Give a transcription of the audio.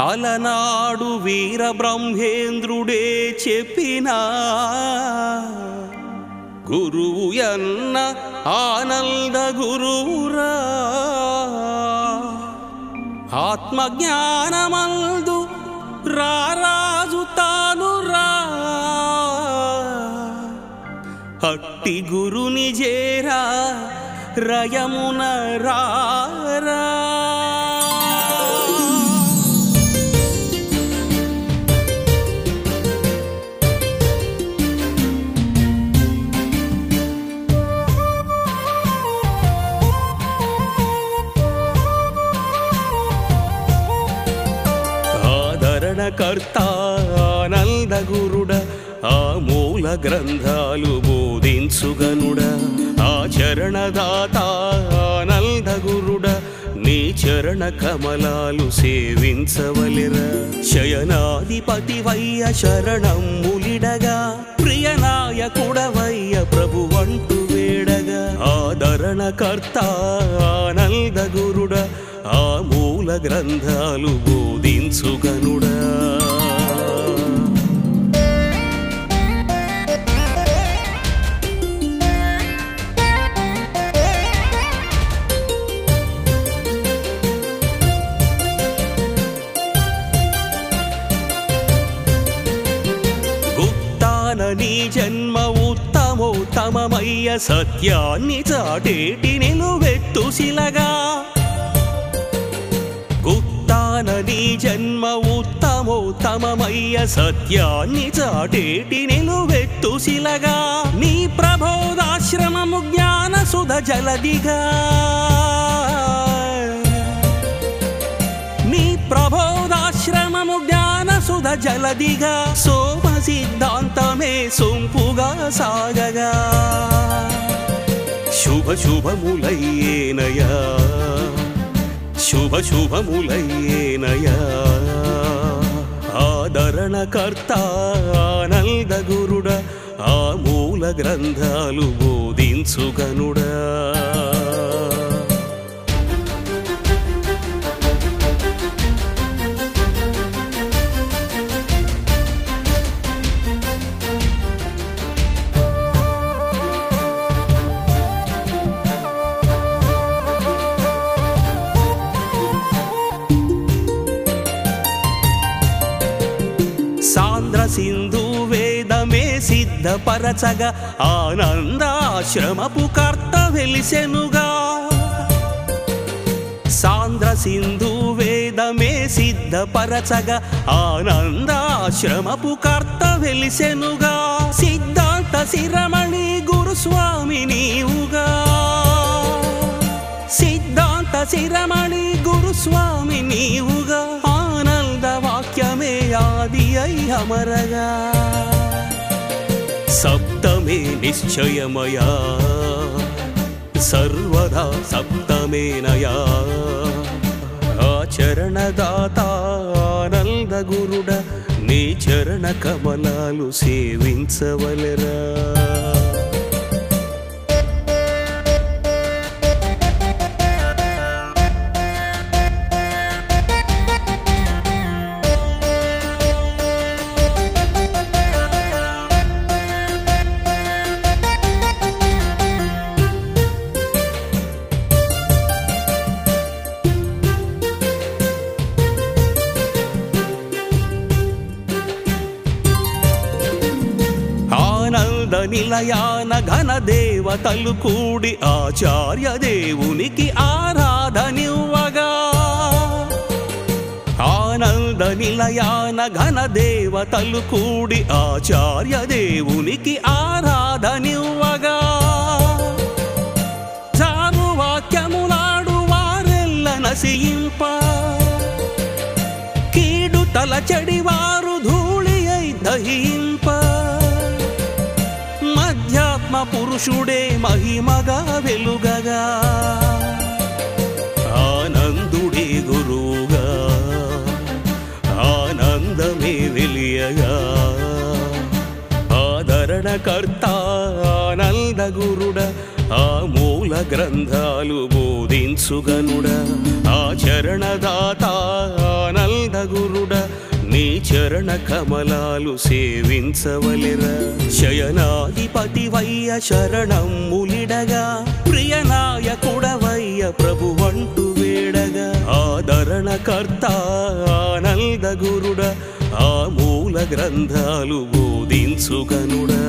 అలనాడు వీర బ్రహ్మేంద్రుడే చెప్పినా గురువు అన్న ఆనంద గురువురా. ఆత్మజ్ఞానమందు రారాజు తాను రా అట్టి గురుని జేరా రయమున రారా. ఆదరణకర్త ఆనందగురుడ ఆ మూల గ్రంథాలు బోధించుగనుడ. ఆచరణదాత ఆనందగురుడ నీ చరణ కమలాలు సేవించవలెరా. శయనాధిపతి వయ్య శరణం ములిడగా ప్రియనాయకుడవయ్య ప్రభువంటు వేడగా. ఆదరణకర్త ఆనందగురుడ ఆ మూల గ్రంథాలు బోధించుగనుడా. మన నీ జన్మ ఉత్తమోత్తమమయ్య సత్యాన్ని చాటేటి నిలువెత్తు శిలగా. గుప్తాన నీ జన్మ ఉత్తమోత్తమమయ్య సత్యాన్ని చాటేటి నిలువెత్తు శిలగా. నీ ప్రబోధాశ్రమము జ్ఞాన సుధ జలదిగా. నీ ప్రబోధాశ్రమము జ్ఞాన సుధ జలదిగా. సో సిద్ధాంతమే సొంపుగా సాగగా. శుభ శుభములయ్యేనయా. శుభ శుభములయ్యేనయా. ఆదరణకర్త ఆనంద గురుడ ఆ మూల గ్రంథాలు బోధించుగనుడా. సింధు వేదమే సిద్ధపరచగా. ఆనందాశ్రమపు కర్త వెలిసెనుగా. సాంద్ర సింధు వేదమే సిద్ధపరచగా. ఆనందాశ్రమపు కర్త వెలిసెనుగా. సిద్ధాంత శిరమణి గురుస్వామి నీవుగా. సిద్ధాంత శిరమణి గురుస్వామి నీవుగా. వాక్యమే అమరగా. సప్తమే నిశ్చయమయా. సర్వదా సప్తమేనయా. ఆచరణదాత ఆనంద గురుడ నీ చరణ కమలాలు సేవించవలరా. నిలయాన ఘన దేవతలు కూడి ఆచార్య దేవునికి ఆరాధనివ్వగా. ఆనంద నిలయాన ఘన దేవతలు కూడి ఆచార్య దేవునికి ఆరాధనివ్వగా. చారు వాక్యములాడు వారెల్ల నశింప. కీడు తలచడి పురుషుడే మహిమగా వెలుగగా. ఆనందుడే గురువుగా. ఆనందమే వెలియగా. ఆదరణకర్త ఆనంద గురుడ ఆ మూల గ్రంథాలు బోధించుగనుడ. ఆచరణదాత ఆనంద గురుడ నీ చరణ కమలాలు సేవించవలెరా. శయనాధిపతి వయ్య శరణమ్ములిడగా ప్రభు ప్రభువంటు వేడగా. ఆదరణ కర్త ఆనంద గురుడ ఆ మూల గ్రంథాలు బోధించుకనుడా